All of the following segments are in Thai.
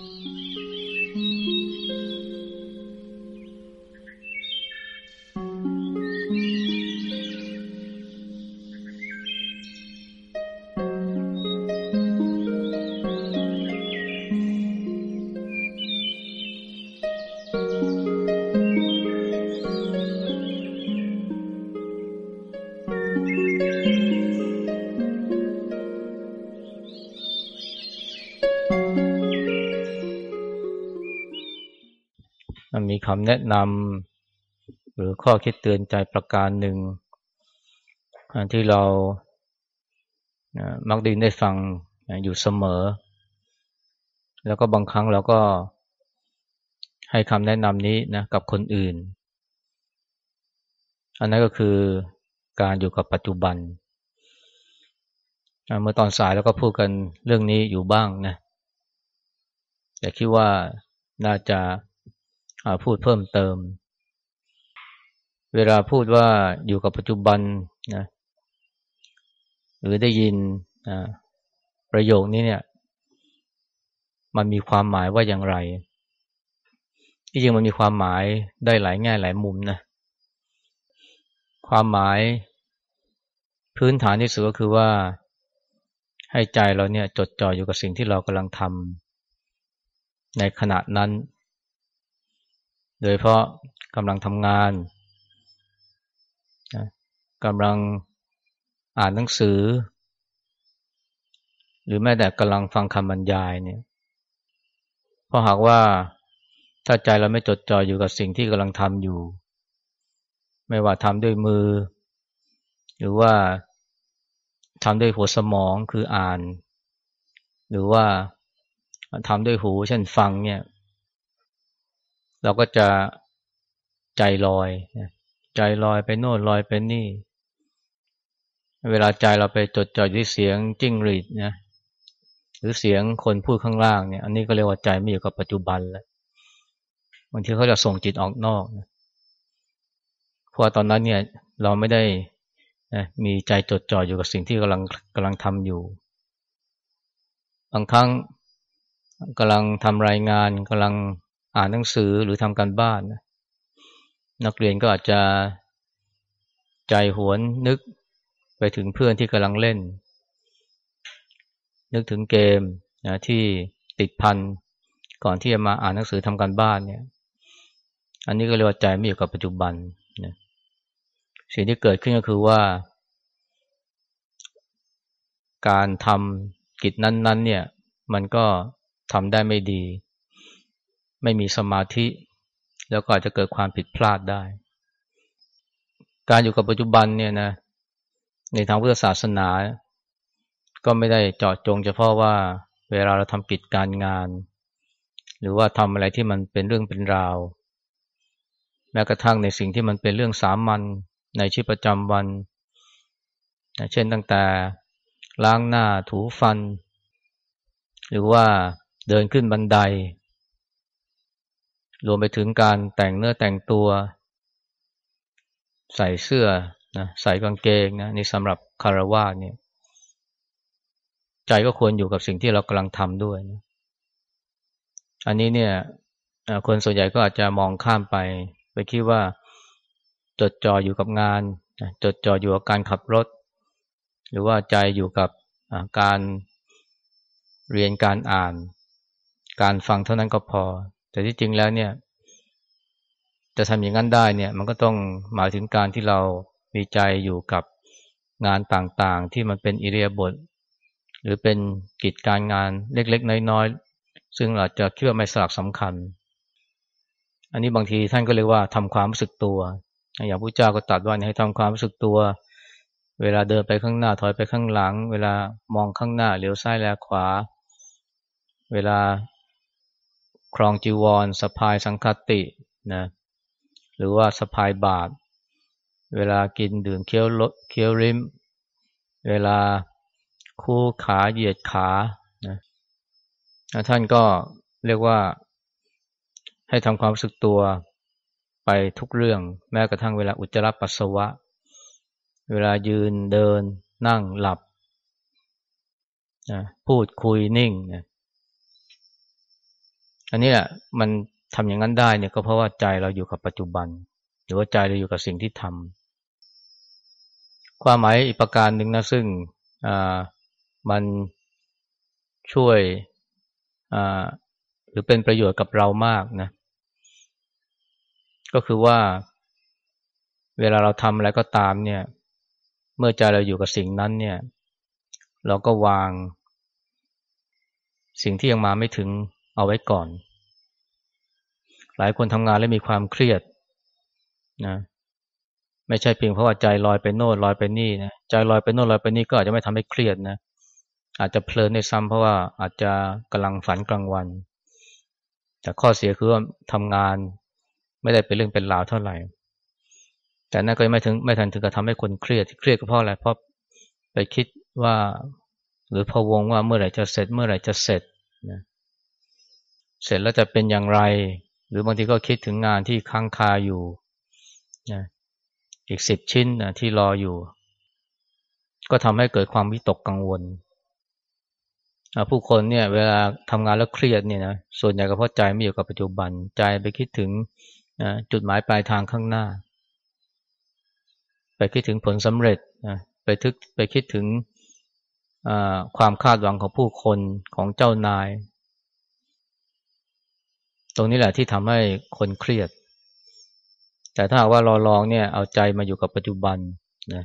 มี คำแนะนำหรือข้อคิดเตือนใจประการหนึ่งที่เรามักได้ได้ฟังอยู่เสมอ แล้วก็บางครั้งเราก็ให้คำแนะนำนี้นะกับคนอื่น อันนั้นก็คือการอยู่กับปัจจุบัน เมื่อตอนสายแล้วก็พูดกันเรื่องนี้อยู่บ้างนะแต่คิดว่าน่าจะ พูดเพิ่มเติม เวลาพูดว่าอยู่กับปัจจุบันนะหรือได้ยินประโยคนี้เนี่ย มันมีความหมายว่าอย่างไร ที่จริงมันมีความหมายได้หลายแง่หลายมุมนะ ความหมายพื้นฐานที่สุดก็คือว่าให้ใจเราเนี่ย จดจ่ออยู่กับสิ่งที่เรากำลังทำในขณะนั้น โดยเพราะกำลังทำงานกำลังอ่านหนังสือ หรือแม้แต่กำลังฟังคำบรรยายเนี่ยเพราะหากว่าถ้าใจเราไม่จดจ่ออยู่กับสิ่งที่กำลังทำอยู่ ไม่ว่าทำด้วยมือ หรือว่าทำด้วยหัวสมองคืออ่าน หรือว่าทำด้วยหูเช่นฟังเนี่ย เราก็จะใจลอย ใจลอยไปโน่นลอยไปนี่ เวลาใจเราไปจดจ่อที่เสียงจิ้งหรีดนะหรือเสียงคนพูดข้างล่างเนี่ย อันนี้ก็เรียกว่าใจไม่อยู่กับปัจจุบันแล้วบางทีเขาจะส่งจิตออกนอกนะเพราะตอนนั้นเนี่ยเราไม่ได้นะมีใจจดจ่ออยู่กับสิ่งที่กำลังกำลังทำอยู่ บางครั้งกำลังทำรายงานกำลัง อ่านหนังสือหรือทำการบ้าน นักเรียนก็อาจจะใจหวนนึกไปถึงเพื่อนที่กำลังเล่น นึกถึงเกมนะที่ติดพันก่อนที่จะมาอ่านหนังสือทำการบ้านเนี่ย อันนี้ก็เรียกว่าใจไม่อยู่กับปัจจุบันนะสิ่งที่เกิดขึ้นก็คือว่า การทำกิจนั้น ๆ เนี่ย มันก็ทำได้ไม่ดี ไม่มีสมาธิ แล้วก็อาจจะเกิดความผิดพลาดได้ การอยู่กับปัจจุบันเนี่ยนะในทางพุทธศาสนา ก็ไม่ได้เจาะจงเฉพาะว่าเวลาเราทำกิจการงาน หรือว่าทำอะไรที่มันเป็นเรื่องเป็นราว แม้กระทั่งในสิ่งที่มันเป็นเรื่องสามัญในชีวิตประจำวัน เช่นตั้งแต่ล้างหน้าถูฟัน หรือว่าเดินขึ้นบันได รวมไปถึงการแต่งเนื้อแต่งตัว ใส่เสื้อนะใส่กางเกงนะนี่สำหรับคารวะเนี่ย ใจก็ควรอยู่กับสิ่งที่เรากำลังทำด้วยนะอันนี้เนี่ยคนส่วนใหญ่ก็อาจจะมองข้ามไป ไปคิดว่าจดจ่ออยู่กับงาน จดจ่ออยู่กับการขับรถ หรือว่าใจอยู่กับการเรียนการอ่าน การฟังเท่านั้นก็พอ แต่ที่จริงแล้วเนี่ย จะทำอย่างนั้นได้เนี่ย มันก็ต้องหมายถึงการที่เรามีใจอยู่กับงานต่างๆ ที่มันเป็นอิเลียบท หรือเป็นกิจการงานเล็กๆ น้อยๆ ซึ่งอาจจะคิดว่าไม่สลักสำคัญ อันนี้บางทีท่านก็เรียกว่าทำความรู้สึกตัว อย่างพระเจ้าก็ตรัสว่าให้ทำความรู้สึกตัว เวลาเดินไปข้างหน้าถอยไปข้างหลัง เวลามองข้างหน้าเหลียวซ้ายแลขวา เวลา ครองจีวรสะพายสังคตินะหรือว่าสะพายบาตรเวลากินดื่มเคี้ยวลเคี้ยวริม เวลาคู่ขาเหยียดขานะท่านก็เรียกว่าให้ทำความรู้สึกตัวไปทุกเรื่อง แม้กระทั่งเวลาอุจจาระปัสสาวะ เวลายืนเดินนั่งหลับนะพูดคุยนิ่งนะ อันนี้แหละมันทำอย่างนั้นได้เนี่ยก็เพราะว่าใจเราอยู่กับปัจจุบัน หรือว่าใจเราอยู่กับสิ่งที่ทำความหมายอีกประการหนึ่งนะซึ่งอ่ามันช่วยอ่าหรือเป็นประโยชน์กับเรามากนะ ก็คือว่า เวลาเราทำอะไรก็ตามเนี่ย เมื่อใจเราอยู่กับสิ่งนั้นเนี่ย เราก็วาง สิ่งที่ยังมาไม่ถึง เอาไว้ก่อน หลายคนทำงานแล้วมีความเครียดนะไม่ใช่เพียงเพราะว่าใจลอยไปโน่นลอยไปนี่นะใจลอยไปโน่นลอยไปนี่ก็อาจจะไม่ทำให้เครียดนะอาจจะเพลินในซ้ำเพราะว่าอาจจะกำลังฝันกลางวัน แต่ข้อเสียคือว่าทำงานไม่ได้เป็นเรื่องเป็นราวเท่าไหร่ แต่นั่นก็ไม่ถึงไม่ทันถึงกับทำให้คนเครียดเครียดก็เพราะอะไรเพราะไปคิดว่า หรือพะวงว่าเมื่อไหร่จะเสร็จ เมื่อไหร่จะเสร็จนะ เสร็จแล้วจะเป็นอย่างไร หรือบางทีก็คิดถึงงานที่ค้างคาอยู่นะอีกสิบชิ้นนะที่รออยู่ ก็ทำให้เกิดความวิตกกังวล ผู้คนเนี่ย เวลาทำงานแล้วเครียดเนี่ยนะส่วนใหญ่ก็เพราะใจไม่อยู่กับปัจจุบัน ใจไปคิดถึงนะจุดหมายปลายทางข้างหน้า ไปคิดถึงผลสำเร็จนะไปทึกไปคิดถึงความคาดหวังของผู้คนของเจ้านาย ตรงนี้แหละที่ทำให้คนเครียด แต่ถ้าว่าเราลองเนี่ยเอาใจมาอยู่กับปัจจุบันนะ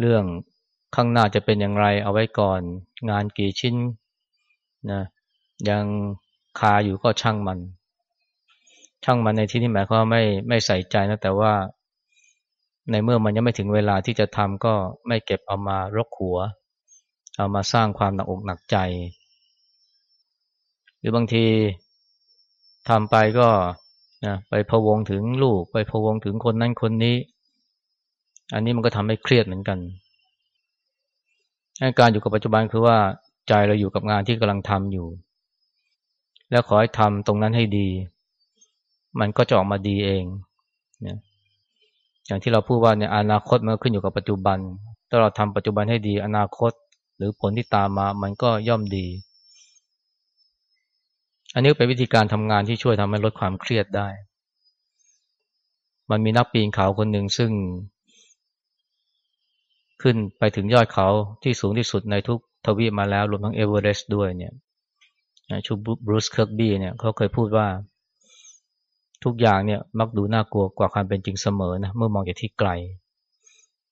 เรื่องข้างหน้าจะเป็นอย่างไรเอาไว้ก่อน งานกี่ชิ้นนะยังคาอยู่ก็ช่างมัน ช่างมันในที่นี้หมายความไม่ไม่ใส่ใจนะแต่ว่าในเมื่อมันยังไม่ถึงเวลาที่จะทำก็ไม่เก็บเอามารกหัว เอามาสร้างความหนักอกหนักใจ หรือบางที ทำไปก็นะไปพะวงถึงลูก ไปพะวงถึงคนนั้นคนนี้ อันนี้มันก็ทำให้เครียดเหมือนกัน การอยู่กับปัจจุบันคือว่าใจเราอยู่กับงานที่กำลังทำอยู่ แล้วขอให้ทำตรงนั้นให้ดี มันก็จะออกมาดีเองนะอย่างที่เราพูดว่าเนี่ยอนาคตมันขึ้นอยู่กับปัจจุบัน ถ้าเราทำปัจจุบันให้ดี อนาคตหรือผลที่ตามมา มันก็ย่อมดี อันนี้เป็นวิธีการทำงานที่ช่วยทำให้ลดความเครียดได้ มันมีนักปีนเขาคนหนึ่งซึ่ง ขึ้นไปถึงยอดเขาที่สูงที่สุดในทุกทวีปมาแล้วรวมทั้งเอเวอเรสต์ด้วยเนี่ยชื่อ Bruce Kirkby เนี่ยเขาเคยพูดว่า ทุกอย่างเนี่ยมักดูน่ากลัวกว่าความเป็นจริงเสมอนะเมื่อมองจากที่ไกล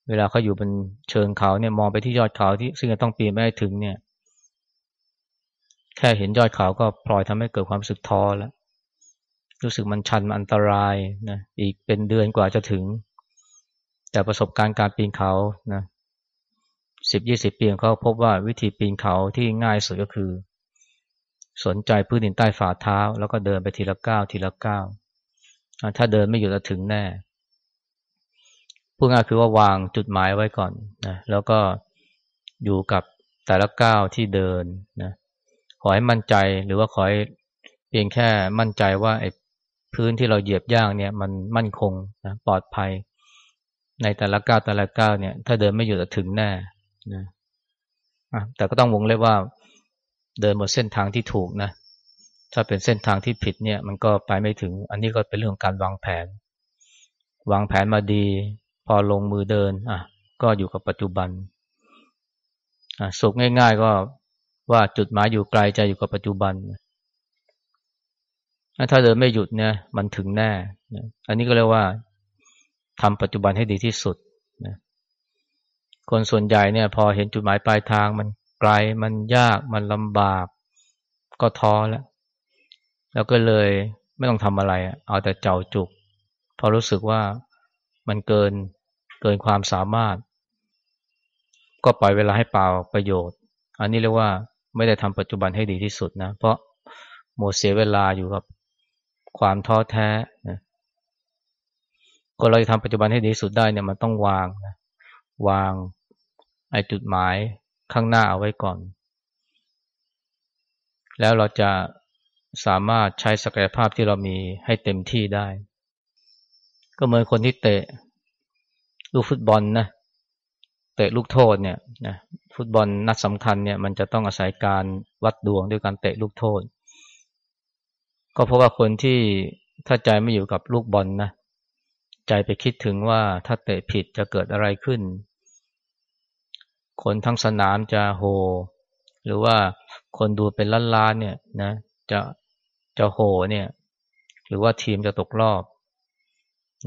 เวลาเขาอยู่บนเชิงเขาเนี่ยมองไปที่ยอดเขาที่ซึ่งจะต้องปีนไม่ได้ถึงเนี่ย แค่เห็นยอดเขาก็พลอยทำให้เกิดความรู้สึกท้อแล้ว รู้สึกมันชันมันอันตรายนะอีกเป็นเดือนกว่าจะถึง แต่ประสบการณ์การปีนเขานะสิบยี่สิบปีเขาพบว่าวิธีปีนเขาที่ง่ายสุดก็คือ สนใจพื้นดินใต้ฝ่าเท้า แล้วก็เดินไปทีละก้าวทีละก้าวถ้าเดินไม่หยุดจะถึงแน่พูดง่ายคือว่าวางจุดหมายไว้ก่อนนะแล้วก็อยู่กับแต่ละก้าวที่เดินนะ ขอให้มั่นใจหรือว่าขอให้เพียงแค่มั่นใจว่าไอ้พื้นที่เราเหยียบย่างเนี่ยมันมั่นคงนะปลอดภัย ในแต่ละก้าวแต่ละก้าวเนี่ย ถ้าเดินไม่หยุดจะถึงแน่นะแต่ก็ต้องวงเล็บว่าเดินบนเส้นทางที่ถูกนะ ถ้าเป็นเส้นทางที่ผิดเนี่ย มันก็ไปไม่ถึง อันนี้ก็เป็นเรื่องการวางแผน วางแผนมาดี พอลงมือเดิน อะ ก็อยู่กับปัจจุบัน อะสุขง่าย ๆ ก็ ว่าจุดหมายอยู่ไกลใจอยู่กับปัจจุบัน ถ้าเดินไม่หยุดเนี่ยมันถึงแน่ อันนี้ก็เรียกว่าทำปัจจุบันให้ดีที่สุดนะคนส่วนใหญ่เนี่ยพอเห็นจุดหมายปลายทางมันไกลมันยากมันลำบากก็ท้อแล้ว แล้วก็เลยไม่ต้องทำอะไร เอาแต่เจ้าจุก พอรู้สึกว่ามันเกินเกินความสามารถ ก็ปล่อยเวลาให้เปล่าประโยชน์ อันนี้เรียกว่า ไม่ได้ทำปัจจุบันให้ดีที่สุดนะ เพราะหมดเสียเวลาอยู่กับความท้อแท้นะก็เราจะทำปัจจุบันให้ดีที่สุดได้เนี่ยมันต้องวางนะวางไอจุดหมายข้างหน้าเอาไว้ก่อน แล้วเราจะสามารถใช้ศักยภาพที่เรามีให้เต็มที่ได้ ก็เหมือนคนที่เตะลูกฟุตบอลนะเตะลูกโทษเนี่ยนะ ฟุตบอลนัดสำคัญเนี่ยมันจะต้องอาศัยการวัดดวงด้วยการเตะลูกโทษ ก็เพราะว่าคนที่ถ้าใจไม่อยู่กับลูกบอลนะใจไปคิดถึงว่าถ้าเตะผิดจะเกิดอะไรขึ้น คนทั้งสนามจะโห หรือว่าคนดูเป็นล้านๆเนี่ยนะจะจะโหเนี่ยหรือว่าทีมจะตกรอบ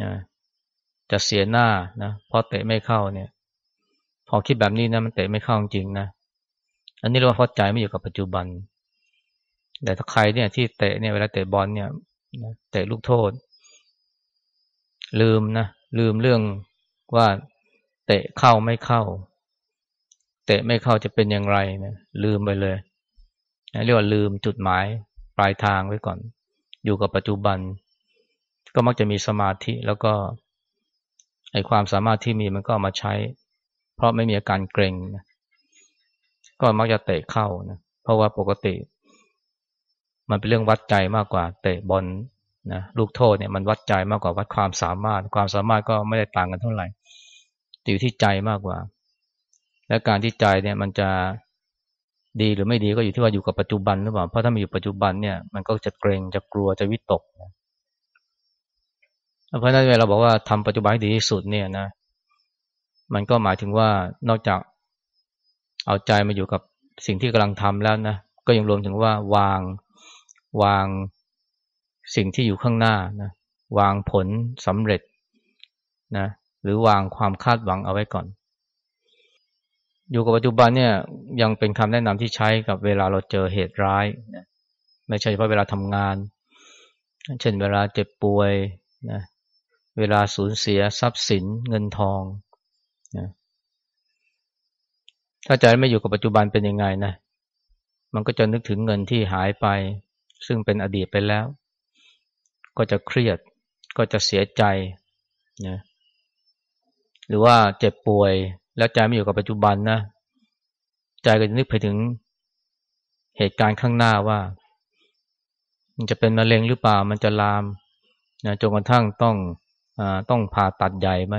นะจะเสียหน้านะเพราะเตะไม่เข้าเนี่ย พอคิดแบบนี้นะมันเตะไม่เข้าจริงนะ อันนี้เรียกว่าพอใจไม่อยู่กับปัจจุบัน แต่ถ้าใครเนี่ยที่เตะเนี่ยเวลาเตะบอลเนี่ยเตะลูกโทษ ลืมนะลืมเรื่องว่าเตะเข้าไม่เข้า เตะไม่เข้าจะเป็นอย่างไรนะลืมไปเลยเรียกว่าลืมจุดหมายปลายทางไว้ก่อน อยู่กับปัจจุบัน ก็มักจะมีสมาธิแล้วก็ไอความสามารถที่มีมันก็มาใช้ เพราะไม่มีอาการเกรงนะก็มักจะเตะเข้านะเพราะว่าปกติ มันเป็นเรื่องวัดใจมากกว่า เตะบอลนะลูกโทษเนี่ยมันวัดใจมากกว่าวัดความสามารถ ความสามารถก็ไม่ได้ต่างกันเท่าไหร่อยู่ที่ใจมากกว่า และการที่ใจเนี่ยมันจะดีหรือไม่ดีก็อยู่ที่ว่าอยู่กับปัจจุบันหรือเปล่าเพราะถ้ามันอยู่ปัจจุบันเนี่ยมันก็จะเกรงจะกลัวจะวิตกนะเพราะนั้นเวลาเราบอกว่าทำปัจจุบันให้ดีที่สุดเนี่ยนะ มันก็หมายถึงว่านอกจากเอาใจมาอยู่กับสิ่งที่กำลังทำแล้วนะก็ยังรวมถึงว่าวางวางสิ่งที่อยู่ข้างหน้านะวางผลสำเร็จนะหรือวางความคาดหวังเอาไว้ก่อน อยู่กับปัจจุบันเนี่ยยังเป็นคำแนะนำที่ใช้กับเวลาเราเจอเหตุร้ายนะไม่ใช่เฉพาะเวลาทำงาน เช่นเวลาเจ็บป่วยนะเวลาสูญเสียทรัพย์สินเงินทอง นะถ้าใจไม่อยู่กับปัจจุบันเป็นยังไงนะ มันก็จะนึกถึงเงินที่หายไป ซึ่งเป็นอดีตไปแล้ว ก็จะเครียด ก็จะเสียใจนะหรือว่าเจ็บป่วย แล้วใจไม่อยู่กับปัจจุบันนะ ใจก็จะนึกไปถึงเหตุการณ์ข้างหน้าว่า มันจะเป็นมะเร็งหรือเปล่า มันจะลามนะจนกระทั่งต้องอต้องผ่าตัดใหญ่ไหม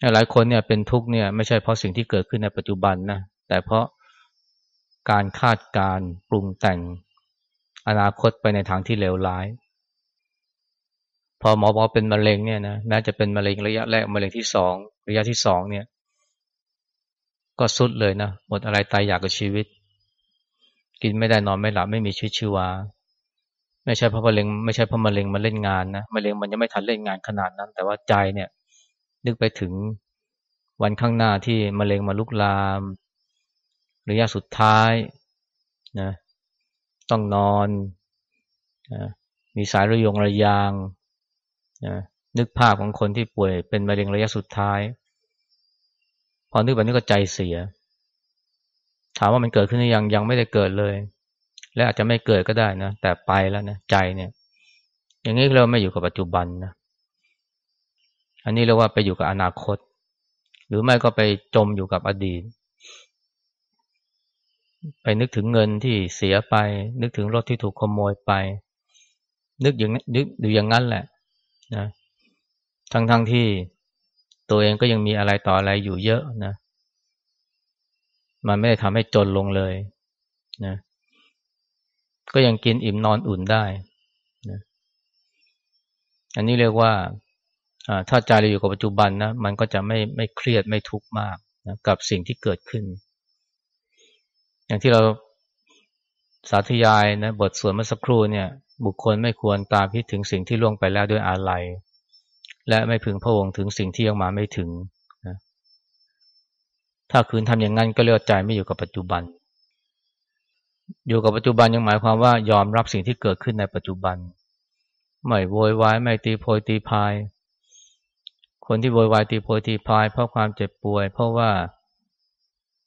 หลายคนเนี่ยเป็นทุกข์เนี่ยไม่ใช่เพราะสิ่งที่เกิดขึ้นในปัจจุบันนะแต่เพราะการคาดการปรุงแต่งอนาคตไปในทางที่เลวร้าย พอหมอบอกเป็นมะเร็งเนี่ยนะแม้จะเป็นมะเร็งระยะแรกมะเร็งที่สองระยะที่สองเนี่ย ก็สุดเลยนะหมดอะไรตายอยากกับชีวิต กินไม่ได้นอนไม่หลับไม่มีชีวิตชีวาไม่ใช่เพราะมะเร็งไม่ใช่เพราะมะเร็งมาเล่นงานนะมะเร็งมันยังไม่ทันเล่นงานขนาดนั้น แต่ว่าใจเนี่ย นึกไปถึงวันข้างหน้าที่มะเร็งมาลุกลามระยะสุดท้ายนะต้องนอนนะมีสายระยงระยางนะนึกภาพของคนที่ป่วยเป็นมะเร็งระยะสุดท้าย พอนึกแบบนี้ก็ใจเสีย ถามว่ามันเกิดขึ้นหรือยังยังไม่ได้เกิดเลย และอาจจะไม่เกิดก็ได้นะแต่ไปแล้วนะใจเนี่ย อย่างนี้เราไม่อยู่กับปัจจุบันนะ อันนี้เรียกว่าไปอยู่กับอนาคต หรือไม่ก็ไปจมอยู่กับอดีต ไปนึกถึงเงินที่เสียไป นึกถึงรถที่ถูกขโมยไป นึกอย่างนึกอยู่อย่างนั้นแหละนะทั้งทั้งที่ตัวเองก็ยังมีอะไรต่ออะไรอยู่เยอะนะมันไม่ได้ทำให้จนลงเลยนะก็ยังกินอิ่มนอนอุ่นได้นะอันนี้เรียกว่า ถ้าใจเราอยู่กับปัจจุบันนะมันก็จะไม่ไม่เครียดไม่ทุกข์มากนะกับสิ่งที่เกิดขึ้น อย่างที่เราสาธยายนะบทสวดเมื่อสักครู่เนี่ย บุคคลไม่ควรตามคิดถึงสิ่งที่ล่วงไปแล้วด้วยอาลัยและไม่พึงพะวงถึงสิ่งที่ยังมาไม่ถึงนะถ้าคืนทำอย่างนั้นก็เรียกใจไม่อยู่กับปัจจุบัน อยู่กับปัจจุบันยังหมายความว่ายอมรับสิ่งที่เกิดขึ้นในปัจจุบัน ไม่โวยวายไม่ตีโพยตีพาย คนที่โวยวายตีโพยตีพาย เพราะความเจ็บป่วย เพราะว่า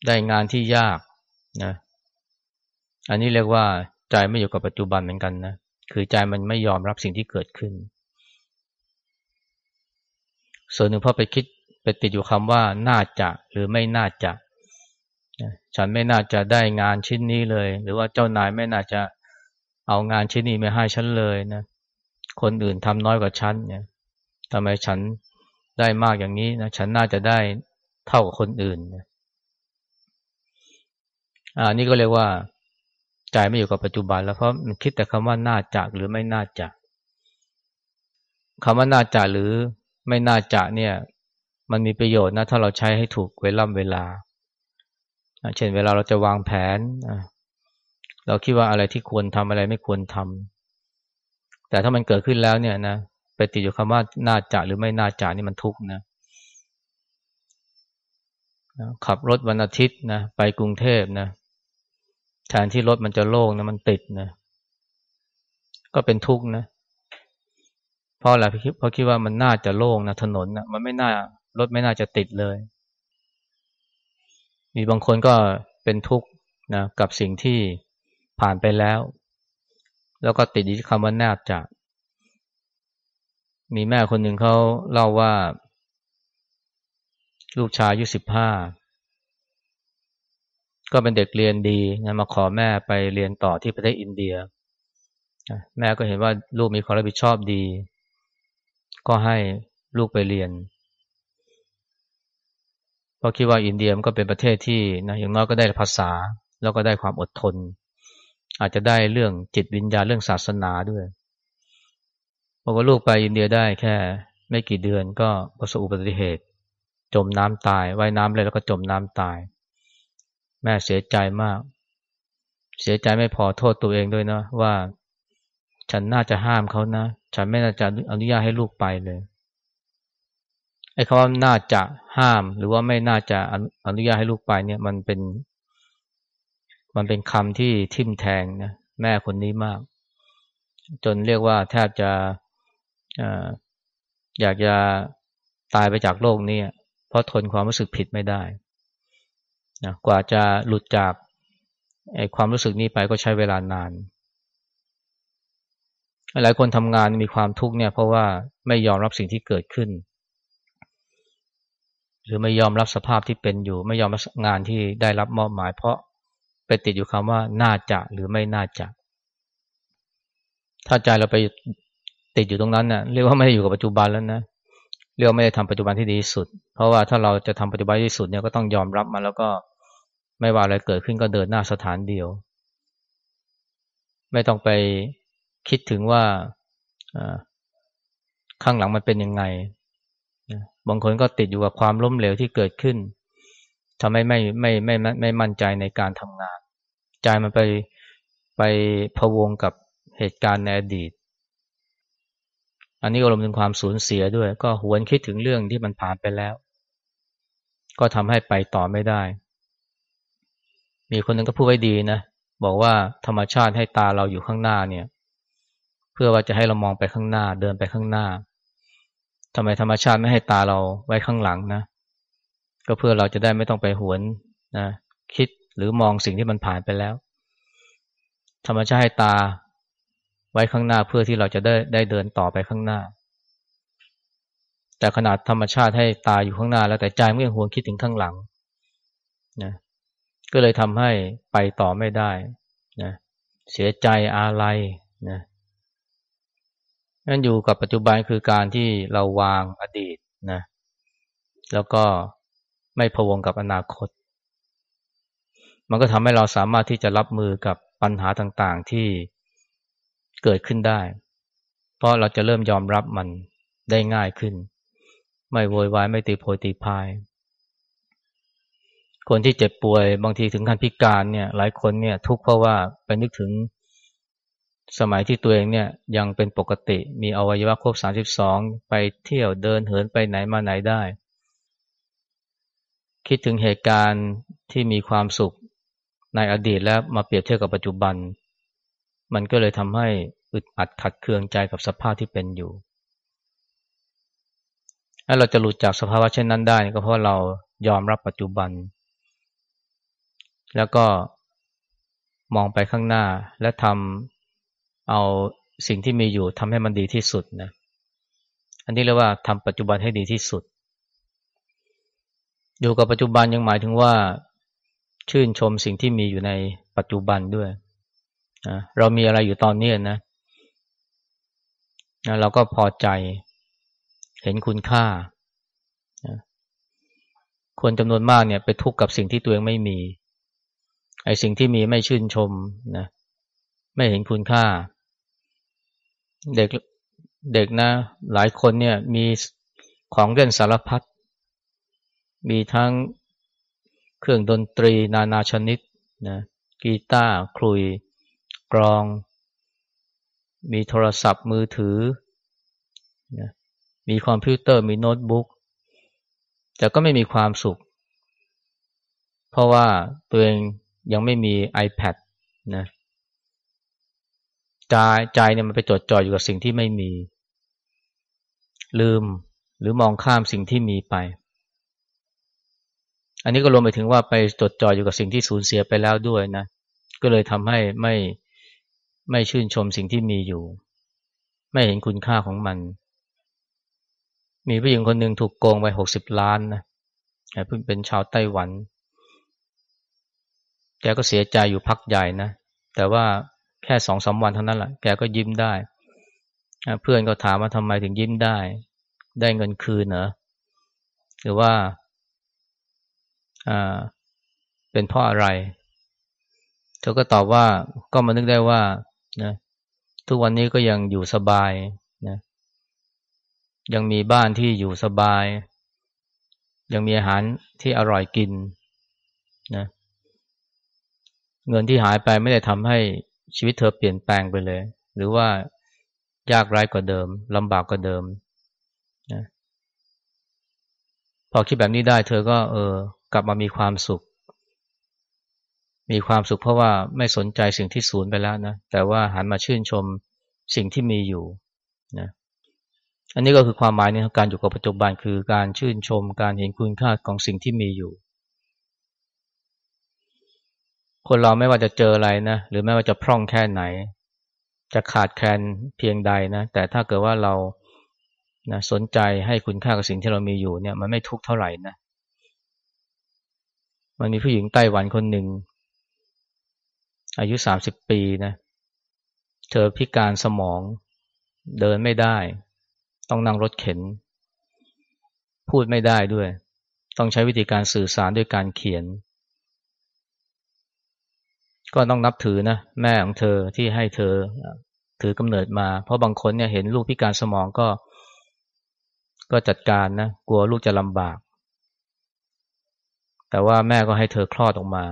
ได้งานที่ยากนะ อันนี้เรียกว่าใจไม่อยู่กับปัจจุบันเหมือนกันนะ คือใจมันไม่ยอมรับสิ่งที่เกิดขึ้น ส่วนหนึ่งพอไปคิดไปติดอยู่คำว่าน่าจะหรือไม่น่าจะ ฉันไม่น่าจะได้งานชิ้นนี้เลย หรือว่าเจ้านายไม่น่าจะเอางานชิ้นนี้มาให้ฉันเลยนะ คนอื่นทำน้อยกว่าฉันเนี่ยทำไมฉัน ได้มากอย่างนี้นะฉันน่าจะได้เท่ากับคนอื่นนะอ่านี่ก็เรียกว่าใจไม่อยู่กับปัจจุบัน แล้วเพราะมันคิดแต่คำว่าน่าจะหรือไม่น่าจะคำว่าน่าจะหรือไม่น่าจะเนี่ย มันมีประโยชน์นะถ้าเราใช้ให้ถูกเวลาเวลา เช่นเวลาเราจะวางแผนเราคิดว่าอะไรที่ควรทำอะไรไม่ควรทำแต่ถ้ามันเกิดขึ้นแล้วเนี่ยนะ ติดอยู่คำว่าน่าจะหรือไม่น่าจะนี่มันทุกข์นะขับรถวันอาทิตย์นะไปกรุงเทพนะแทนที่รถมันจะโล่งนะมันติดนะก็เป็นทุกข์นะเพราะอะไรเพราะคิดว่ามันน่าจะโล่งนะถนนนะมันไม่น่ารถไม่น่าจะติดเลย มีบางคนก็เป็นทุกข์นะกับสิ่งที่ผ่านไปแล้ว แล้วก็ติดอยู่คำว่าแนบจา มีแม่คนหนึ่งเขาเล่าว่า ลูกชายอายุสิบห้าก็เป็นเด็กเรียนดีนะมาขอแม่ไปเรียนต่อที่ประเทศอินเดีย แม่ก็เห็นว่าลูกมีความรับผิดชอบดี ก็ให้ลูกไปเรียนเพราะคิดว่าอินเดียมันก็เป็นประเทศที่นะอย่างน้อยก็ได้ภาษา แล้วก็ได้ความอดทน อาจจะได้เรื่องจิตวิญญาณเรื่องศาสนาด้วย พอกว่าลูกไปอินเดียได้แค่ ไม่กี่เดือนก็ประสบอุบัติเหตุ จมน้ำตายว่ายน้ำเลยแล้วก็จมน้ำตาย แม่เสียใจมาก เสียใจไม่พอโทษตัวเองด้วยนะว่า ฉันน่าจะห้ามเขานะ ฉันไม่น่าจะอนุญาตให้ลูกไปเลยไอ้คำว่าน่าจะห้าม หรือว่าไม่น่าจะอนุญาตให้ลูกไปเนี่ย มันเป็น มันเป็นคำที่ทิ่มแทงนะแม่คนนี้มาก จนเรียกว่าแทบจะ อยากจะตายไปจากโลกนี้เพราะทนความรู้สึกผิดไม่ได้นะกว่าจะหลุดจากไอ้ความรู้สึกนี้ไปก็ใช้เวลานาน หลายคนทำงานมีความทุกข์เนี่ยเพราะว่าไม่ยอมรับสิ่งที่เกิดขึ้น หรือไม่ยอมรับสภาพที่เป็นอยู่ ไม่ยอมรับงานที่ได้รับมอบหมาย เพราะไปติดอยู่คำว่าน่าจะหรือไม่น่าจะ ถ้าใจเราไป ติดอยู่ตรงนั้นนะ่ะเรียกว่าไม่ได้อยู่กับปัจจุบันแล้วนะเรียกว่าไม่ได้ทำปัจจุบันที่ดีที่สุด เพราะว่าถ้าเราจะทำปัจจุบันที่สุดเนี่ยก็ต้องยอมรับมันแล้วก็ไม่ว่าอะไรเกิดขึ้นก็เดินหน้าสถานเดียว ไม่ต้องไปคิดถึงว่าข้างหลังมันเป็นยังไงบางคนก็ติดอยู่กับความล้มเหลวที่เกิดขึ้นทำให้ไม่ไม่ไม่ไม่ไม่มั่นใจในการทำงาน ใจมันไปไปพะวงกับเหตุการณ์ในอดีต อันนี้อารวมถึงความสูญเสียด้วย ก็หวนคิดถึงเรื่องที่มันผ่านไปแล้ว ก็ทำให้ไปต่อไม่ได้ มีคนหนึ่งก็พูดไว้ดีนะ บอกว่าธรรมชาติให้ตาเราอยู่ข้างหน้าเนี่ย เพื่อว่าจะให้เรามองไปข้างหน้า เดินไปข้างหน้าทำไมธรรมชาติไม่ให้ตาเราไว้ข้างหลังนะ ก็เพื่อเราจะได้ไม่ต้องไปหวนนะคิดหรือมองสิ่งที่มันผ่านไปแล้ว ธรรมชาติให้ตา ไว้ข้างหน้าเพื่อที่เราจะได้ได้เดินต่อไปข้างหน้า แต่ขนาดธรรมชาติให้ตาอยู่ข้างหน้า แล้วแต่ใจไม่ยังหวงคิดถึงข้างหลังนะก็เลยทำให้ไปต่อไม่ได้นะเสียใจอาลัยนะนั่นอยู่กับปัจจุบันคือการที่เราวางอดีตนะแล้วก็ไม่พวงกับอนาคต มันก็ทำให้เราสามารถที่จะรับมือกับปัญหาต่างๆที่ เกิดขึ้นได้ เพราะเราจะเริ่มยอมรับมันได้ง่ายขึ้น ไม่โวยวายไม่ตีโพยตีพาย คนที่เจ็บป่วยบางทีถึงขั้นพิการเนี่ย หลายคนเนี่ย ทุกข์เพราะว่าไปนึกถึงสมัยที่ตัวเองเนี่ยยังเป็นปกติ มีอวัยวะครบสามสิบสองไปเที่ยวเดินเหินไปไหนมาไหนได้ คิดถึงเหตุการณ์ที่มีความสุขในอดีตแล้วมาเปรียบเทียบกับปัจจุบัน มันก็เลยทำให้อึดอัดขัดเคืองใจกับสภาพที่เป็นอยู่ ถ้าเราจะหลุดจากสภาวะเช่นนั้นได้ก็เพราะเรายอมรับปัจจุบัน แล้วก็มองไปข้างหน้าและทำเอาสิ่งที่มีอยู่ทำให้มันดีที่สุดนะ อันนี้เรียกว่าทำปัจจุบันให้ดีที่สุด อยู่กับปัจจุบันยังหมายถึงว่า ชื่นชมสิ่งที่มีอยู่ในปัจจุบันด้วย เรามีอะไรอยู่ตอนนี้นะนะเราก็พอใจ เห็นคุณค่านะคนจำนวนมากเนี่ยไปทุกข์กับสิ่งที่ตัวเองไม่มี ไอ้สิ่งที่มีไม่ชื่นชมนะ ไม่เห็นคุณค่า เด็กเด็กนะ หลายคนเนี่ยมีของเล่นสารพัด มีทั้งเครื่องดนตรีนานาชนิดนะกีตาร์คลุย กรอง มีโทรศัพท์มือถือนะมีคอมพิวเตอร์มีโน้ตบุ๊กแต่ก็ไม่มีความสุข เพราะว่าตัวเองยังไม่มี iPad นะใจใจเนี่ยมันไปจดจ่ออยู่กับสิ่งที่ไม่มี ลืมหรือมองข้ามสิ่งที่มีไป อันนี้ก็รวมไปถึงว่าไปจดจ่ออยู่กับสิ่งที่สูญเสียไปแล้วด้วยนะ ก็เลยทำให้ไม่ ไม่ชื่นชมสิ่งที่มีอยู่ ไม่เห็นคุณค่าของมัน มีผู้หญิงคนหนึ่งถูกโกงไปหกสิบล้านนะเพิ่งเป็นชาวไต้หวัน แกก็เสียใจอยู่พักใหญ่นะ แต่ว่าแค่สองสาวันเท่านั้นแหละแกก็ยิ้มได้ เพื่อนก็ถามว่าทำไมถึงยิ้มได้ ได้เงินคืนเหรอ หรือว่าอ่าเป็นเพราะอะไร เธอก็ตอบว่าก็มานึกได้ว่า นะทุกวันนี้ก็ยังอยู่สบายนะยังมีบ้านที่อยู่สบาย ยังมีอาหารที่อร่อยกินนะเงินที่หายไปไม่ได้ทำให้ชีวิตเธอเปลี่ยนแปลงไปเลย หรือว่ายากไร้กว่าเดิมลำบากกว่าเดิมนะพอคิดแบบนี้ได้เธอก็เออกลับมามีความสุข มีความสุขเพราะว่าไม่สนใจสิ่งที่สูญไปแล้วนะแต่ว่าหันมาชื่นชมสิ่งที่มีอยู่นะอันนี้ก็คือความหมายในการอยู่กับปัจจุบันคือการชื่นชมการเห็นคุณค่าของสิ่งที่มีอยู่ คนเราไม่ว่าจะเจออะไรนะหรือไม่ว่าจะพร่องแค่ไหน จะขาดแคลนเพียงใดนะแต่ถ้าเกิดว่าเรานะสนใจให้คุณค่ากับสิ่งที่เรามีอยู่เนี่ย มันไม่ทุกเท่าไหร่นะมันมีผู้หญิงไต้หวันคนหนึ่ง อายุสามสิบปีนะเธอพิการสมองเดินไม่ได้ ต้องนั่งรถเข็น พูดไม่ได้ด้วย ต้องใช้วิธีการสื่อสารด้วยการเขียน ก็ต้องนับถือนะแม่ของเธอที่ให้เธอถือกำเนิดมา เพราะบางคนเนี่ยเห็นลูกพิการสมองก็ ก็จัดการนะกลัวลูกจะลำบาก แต่ว่าแม่ก็ให้เธอคลอดออกมา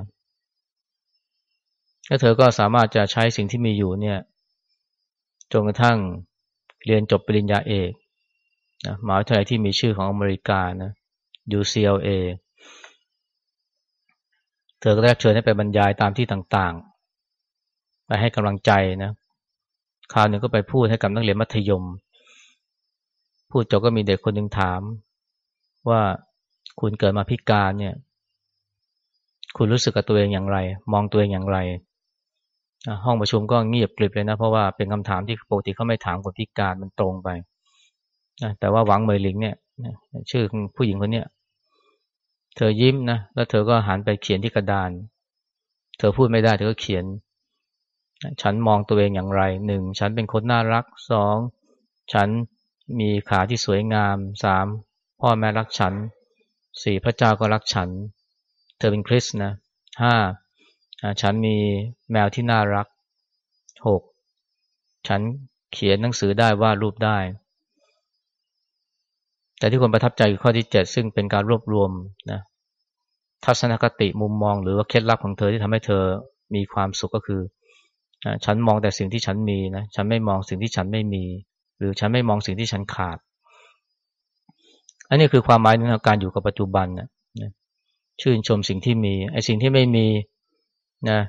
แล้วเธอก็สามารถจะใช้สิ่งที่มีอยู่เนี่ยจนกระทั่งเรียนจบปริญญาเอกนะมหาวิทยาลัยที่มีชื่อของอเมริกานะ UCLA เธอก็ได้เชิญให้ไปบรรยายตามที่ต่างๆ ไปให้กำลังใจนะคราวหนึ่งก็ไปพูดให้กับนักเรียนมัธยม พูดจบก็มีเด็กคนหนึ่งถาม ว่าคุณเกิดมาพิการเนี่ย คุณรู้สึกกับตัวเองอย่างไร มองตัวเองอย่างไร ห้องประชุมก็เงียบกริบเลยนะ เพราะว่าเป็นคำถามที่ปกติเขาไม่ถามคนพิการมันตรงไปแต่ว่าหวังเมยลิงเนี่ยชื่อผู้หญิงคนเนี้ยเธอยิ้มนะแล้วเธอก็หันไปเขียนที่กระดาน เธอพูดไม่ได้เธอก็เขียน ฉันมองตัวเองอย่างไรหนึ่งฉันเป็นคนน่ารักสองฉันมีขาที่สวยงามสามพ่อแม่รักฉันสี่พระเจ้าก็รักฉัน เธอเป็นคริสนะห้า ฉันมีแมวที่น่ารักหกฉันเขียนหนังสือได้วาดรูปได้ แต่ที่คนประทับใจคือข้อที่เจ็ดซึ่งเป็นการรวบรวมนะทัศนคติมุมมองหรือว่าเคล็ดลับของเธอที่ทำให้เธอมีความสุขก็คือฉันมองแต่สิ่งที่ฉันมีนะฉันไม่มองสิ่งที่ฉันไม่มี หรือฉันไม่มองสิ่งที่ฉันขาด อันนี้คือความหมายของการอยู่กับปัจจุบันนะชื่นชมสิ่งที่มีไอ้สิ่งที่ไม่มี นะ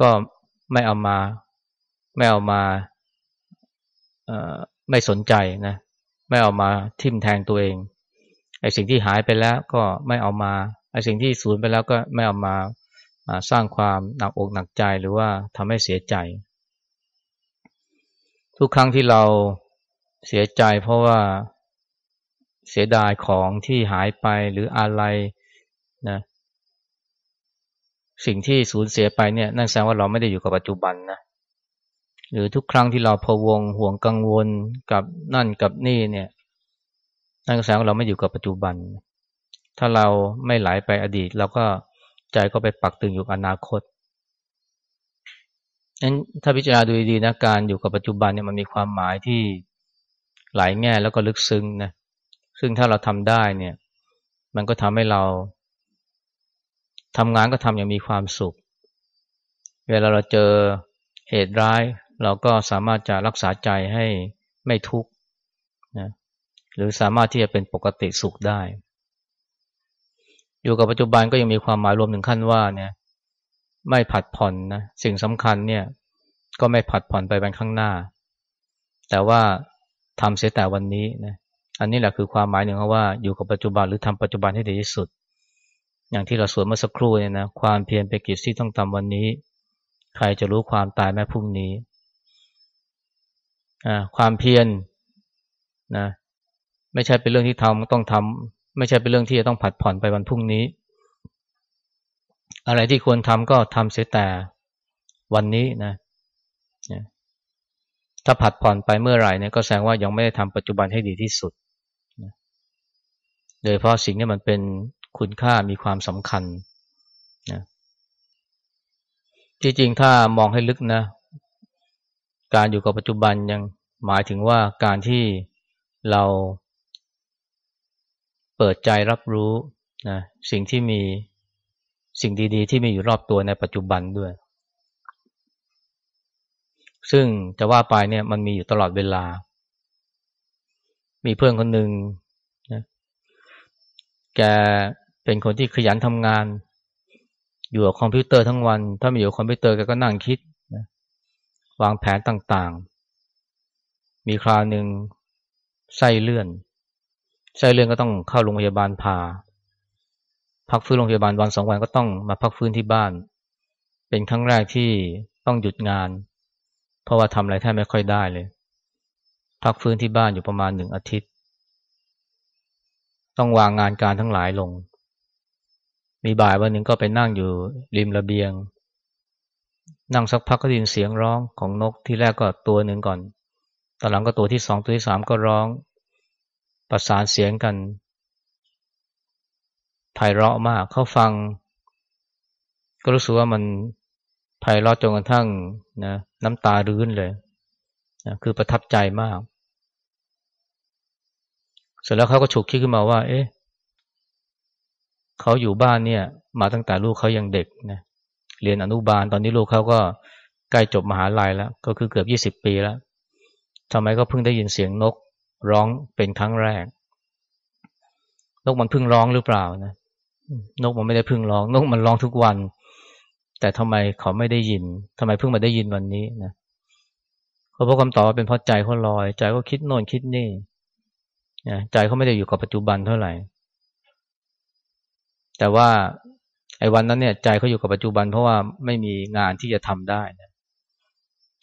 ก็ไม่เอามา ไม่เอามาเอ่อไม่สนใจนะ ไม่เอามาทิ่มแทงตัวเองไอ้สิ่งที่หายไปแล้วก็ไม่เอามาไอ้สิ่งที่สูญไปแล้วก็ไม่เอามาสร้างความหนักอกหนักใจหรือว่าทำให้เสียใจ ทุกครั้งที่เราเสียใจเพราะว่าเสียดายของที่หายไปหรืออะไรนะ สิ่งที่สูญเสียไปเนี่ยนั่นแสดงว่าเราไม่ได้อยู่กับปัจจุบันนะหรือทุกครั้งที่เราพะวงห่วงกังวลกับนั่นกับนี่เนี่ยนั่นก็แสดงว่าเราไม่อยู่กับปัจจุบัน ถ้าเราไม่ไหลไปอดีตเราก็ใจก็ไปปักตึงอยู่อนาคตนั้นถ้าพิจารณาดูดีๆนะการอยู่กับปัจจุบันเนี่ยมันมีความหมายที่หลายแง่แล้วก็ลึกซึ้งนะซึ่งถ้าเราทำได้เนี่ย มันก็ทำให้เรา ทำงานก็ทำอย่างมีความสุข เวลาเราเจอเหตุร้าย เราก็สามารถจะรักษาใจให้ไม่ทุกข์นะหรือสามารถที่จะเป็นปกติสุขได้ อยู่กับปัจจุบันก็ยังมีความหมายรวมถึงขั้นว่าเนี่ยไม่ผัดผ่อนนะสิ่งสำคัญเนี่ยก็ไม่ผัดผ่อนไปวันข้างหน้า แต่ว่าทำเสียแต่วันนี้นะอันนี้แหละคือความหมายหนึ่งว่าอยู่กับปัจจุบันหรือทำปัจจุบันให้ดีที่สุด อย่างที่เราสวดเมื่อสักครู่เนี่ยนะความเพียรเป็นกิจที่ต้องทำวันนี้ ใครจะรู้ความตายแม้พรุ่งนี้ความเพียรนะไม่ใช่เป็นเรื่องที่ทำต้องทำไม่ใช่เป็นเรื่องที่จะต้องผัดผ่อนไปวันพรุ่งนี้ อะไรที่ควรทำก็ทำเสียแต่วันนี้นะถ้าผัดผ่อนไปเมื่อไหร่เนี่ยก็แสดงว่ายังไม่ได้ทำปัจจุบันให้ดีที่สุดโดยเพราะสิ่งนี้มันเป็น คุณค่ามีความสำคัญนะที่จริงถ้ามองให้ลึกนะ การอยู่กับปัจจุบันยังหมายถึงว่าการที่เราเปิดใจรับรู้นะสิ่งที่มีสิ่งดีๆ ที่มีอยู่รอบตัวในปัจจุบันด้วย ซึ่งจะว่าไปเนี่ยมันมีอยู่ตลอดเวลา มีเพื่อนคนหนึ่งนะแก เป็นคนที่ขยันทำงาน อยู่กับคอมพิวเตอร์ทั้งวัน ถ้ามีอยู่คอมพิวเตอร์แกก็นั่งคิดนะวางแผนต่างๆ มีคราวหนึ่งไส้เลื่อนไส้เลื่อนก็ต้องเข้าโรงพยาบาลพาพักฟื้นโรงพยาบาลวันสองวันก็ต้องมาพักฟื้นที่บ้าน เป็นครั้งแรกที่ต้องหยุดงาน เพราะว่าทำอะไรแทบไม่ค่อยได้เลย พักฟื้นที่บ้านอยู่ประมาณหนึ่งอาทิตย์ ต้องวางงานการทั้งหลายลง มีบ่ายวันหนึ่งก็ไปนั่งอยู่ริมระเบียง นั่งสักพักก็ได้ยินเสียงร้องของนกที่แรกก็ตัวหนึ่งก่อนตอนหลังก็ตัวที่สองตัวที่สามก็ร้อง ประสานเสียงกันไพเราะมากเขาฟัง ก็รู้สึกว่ามันไพเราะจนกระทั่งนะน้ำตารื้นเลยนะคือประทับใจมาก เสร็จแล้วเขาก็ฉุกคิดขึ้นมาว่า เอ๊ะ เขาอยู่บ้านเนี่ย มาตั้งแต่ลูกเขายังเด็กนะเรียนอนุบาลตอนนี้ลูกเขาก็ใกล้จบมหาลัยแล้ว ก็คือเกือบยี่สิบปีแล้วทำไมก็เพิ่งได้ยินเสียงนกร้องเป็นครั้งแรก นกมันเพิ่งร้องหรือเปล่านะนกมันไม่ได้เพิ่งร้อง นกมันร้องทุกวัน แต่ทำไมเขาไม่ได้ยินทำไมเพิ่งมาได้ยินวันนี้นะเขาบอกคำตอบว่าเป็นเพราะใจเขาลอย ใจก็คิดโน่นคิดนี่ใจเขาไม่ได้อยู่กับปัจจุบันเท่าไหร่ แต่ว่าไอ้วันนั้นเนี่ยใจเขาอยู่กับปัจจุบันเพราะว่าไม่มีงานที่จะทำได้นะ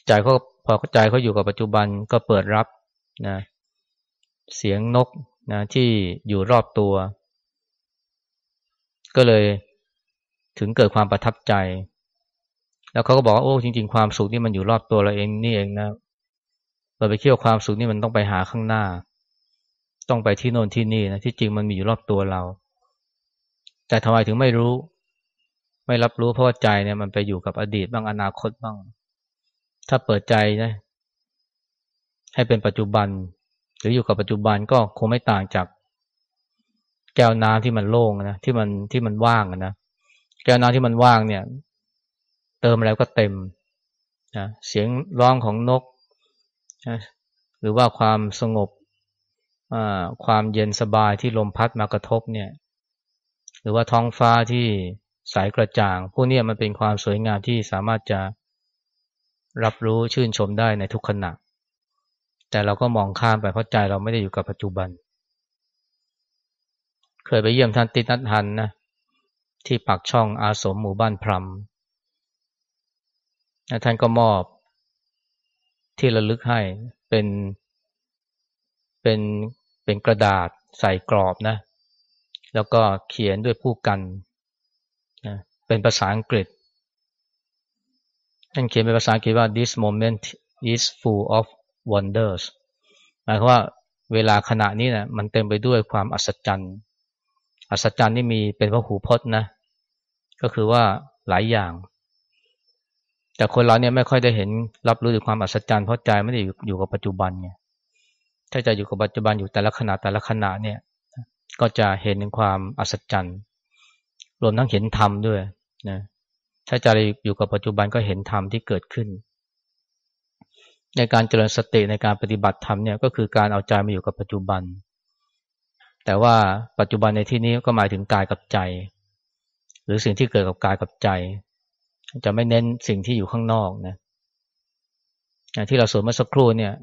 ใจเขาพอใจเขาอยู่กับปัจจุบันก็เปิดรับนะเสียงนกนะที่อยู่รอบตัว ก็เลยถึงเกิดความประทับใจ แล้วเขาก็บอกว่าโอ้จริง ๆ ความสุขนี่มันอยู่รอบตัวเราเองนี่เองนะ เราไปเที่ยวความสุขนี่มันต้องไปหาข้างหน้า ต้องไปที่โน่นที่นี่นะที่จริงมันมีอยู่รอบตัวเรา แต่ทำไมถึงไม่รู้ ไม่รับรู้เพราะว่าใจเนี่ยมันไปอยู่กับอดีตบ้างอนาคตบ้าง ถ้าเปิดใจนะให้เป็นปัจจุบัน หรืออยู่กับปัจจุบันก็คงไม่ต่างจาก แก้วน้ำที่มันโล่งนะที่มันที่มันว่างนะแก้วน้ำที่มันว่างเนี่ย เติมอะไรก็เต็มนะเสียงร้องของนกนะหรือว่าความสงบความเย็นสบายที่ลมพัดมากระทบเนี่ย หรือว่าท้องฟ้าที่ใสกระจ่าง พวกนี้มันเป็นความสวยงามที่สามารถจะรับรู้ชื่นชมได้ในทุกขณะ แต่เราก็มองข้ามไปเพราะใจเราไม่ได้อยู่กับปัจจุบัน เคยไปเยี่ยมท่านตินัทหันนะที่ปากช่องอาสมหมู่บ้านพรมท่านก็มอบที่ระลึกให้เป็นเป็นเป็นกระดาษใส่กรอบนะ แล้วก็เขียนด้วยผู้กันนะเป็นภาษาอังกฤษท่านเขียนเป็นภาษาอังกฤษว่า this moment is full of wonders หมายความว่าเวลาขณะนี้นะมันเต็มไปด้วยความอัศจรรย์อัศจรรย์นี่มีเป็นพระหูพจน์นะ ก็คือว่าหลายอย่าง แต่คนเราเนี่ยไม่ค่อยได้เห็นรับรู้ถึงความอัศจรรย์เพราะใจไม่ได้อยู่กับปัจจุบันไงถ้าจะอยู่กับปัจจุบันอยู่แต่ละขณะแต่ละขณะเนี่ย ก็จะเห็นถึงความอัศจรรย์ รวมทั้งเห็นธรรมด้วยนะถ้าใจอยู่กับปัจจุบันก็เห็นธรรมที่เกิดขึ้น ในการเจริญสติในการปฏิบัติธรรมเนี่ยก็คือการเอาใจมาอยู่กับปัจจุบัน แต่ว่าปัจจุบันในที่นี้ก็หมายถึงกายกับใจ หรือสิ่งที่เกิดกับกายกับใจ จะไม่เน้นสิ่งที่อยู่ข้างนอกนะที่เราสวดเมื่อสักครู่เนี่ย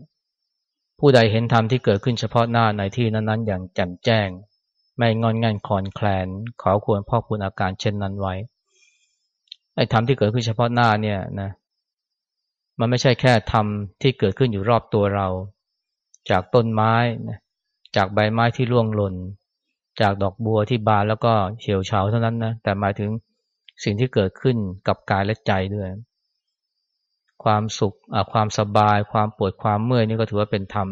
ผู้ใดเห็นธรรมที่เกิดขึ้นเฉพาะหน้าในที่นั้นๆ อย่างแจ่มแจ้ง ไม่งอนงันคลอนแคลน ขอควรพ่อคุณอาการเช่นนั้นไว้ ไอ้ธรรมที่เกิดขึ้นเฉพาะหน้าเนี่ยนะ มันไม่ใช่แค่ธรรมที่เกิดขึ้นอยู่รอบตัวเรา จากต้นไม้นะจากใบไม้ที่ร่วงหล่น จากดอกบัวที่บานแล้วก็เฉียวเฉาเท่านั้นนะ แต่หมายถึงสิ่งที่เกิดขึ้นกับกายและใจด้วย ความสุขความสบาย ความปวดความเมื่อยนี่ก็ถือว่าเป็นธรรม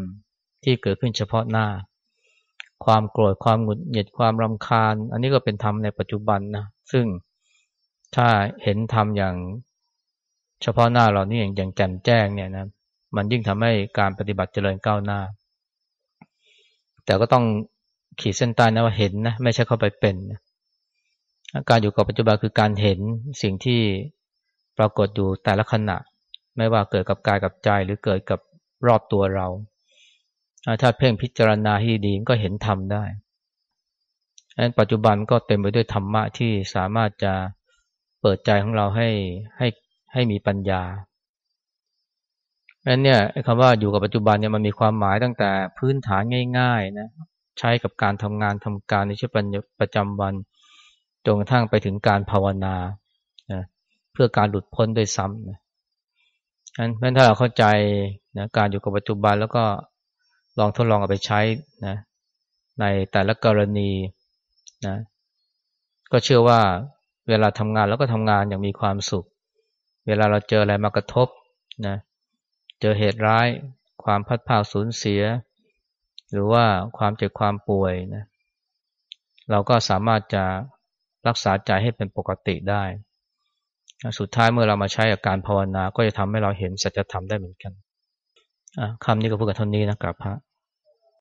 ที่เกิดขึ้นเฉพาะหน้า ความโกรธความหงุดหงิดความรำคาญ อันนี้ก็เป็นธรรมในปัจจุบันนะซึ่งถ้าเห็นธรรมอย่างเฉพาะหน้าเรานี่อย่างแจ่มแจ้งเนี่ยนะมันยิ่งทำให้การปฏิบัติเจริญก้าวหน้า แต่ก็ต้องขีดเส้นใต้นะว่าเห็นนะไม่ใช่เข้าไปเป็นนะการอยู่กับปัจจุบันคือการเห็นสิ่งที่ปรากฏอยู่แต่ละขณะ ไม่ว่าเกิดกับกายกับใจหรือเกิดกับรอบตัวเรา ถ้าเพ่งพิจารณาให้ดีก็เห็นธรรมได้ดังนั้นปัจจุบันก็เต็มไปด้วยธรรมะที่สามารถจะเปิดใจของเราให้ให้ให้มีปัญญาเพราะนั้นเนี่ยคำว่าอยู่กับปัจจุบันเนี่ยมันมีความหมายตั้งแต่พื้นฐานง่ายๆนะใช้กับการทำงานทำการในชีวิตประจำวันจนกระทั่งไปถึงการภาวนานะเพื่อการหลุดพ้นด้วยซ้ำนะนั้นถ้าเราเข้าใจนะการอยู่กับปัจจุบันแล้วก็ ลองทดลองเอาไปใช้นะในแต่ละกรณีนะก็เชื่อว่าเวลาทำงานแล้วก็ทำงานอย่างมีความสุข เวลาเราเจออะไรมากระทบนะเจอเหตุร้าย ความพัดพาสูญเสีย หรือว่าความเจ็บความป่วยนะเราก็สามารถจะรักษาใจให้เป็นปกติได้ สุดท้ายเมื่อเรามาใช้อาการภาวนา ก็จะทำให้เราเห็นสัจธรรมได้เหมือนกันคำนี้ก็พูดกับท่านนี้นะกราบพระ